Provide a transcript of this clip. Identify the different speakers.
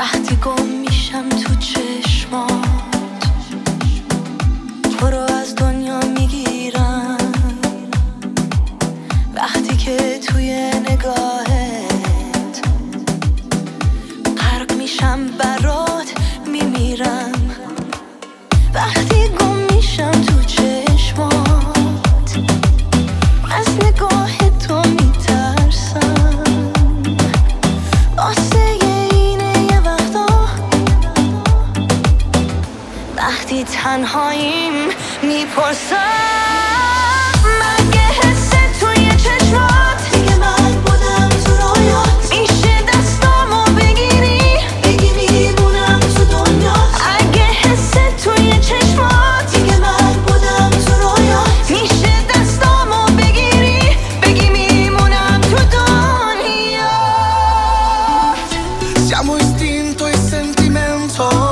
Speaker 1: وقتی گم میشم تو چشم تنهاییم می‌پرسم. مگه حس توی چشمات؟ دیگه من بودم تو رویات میشه دستامو بگیری؟ بگی میمونم تو دنیا اگه حس توی چشمات؟ دیگه من بودم تو رویات میشه دستامو بگیری؟ بگی میمونم تو دنیا
Speaker 2: Siamo istinto e sentimento.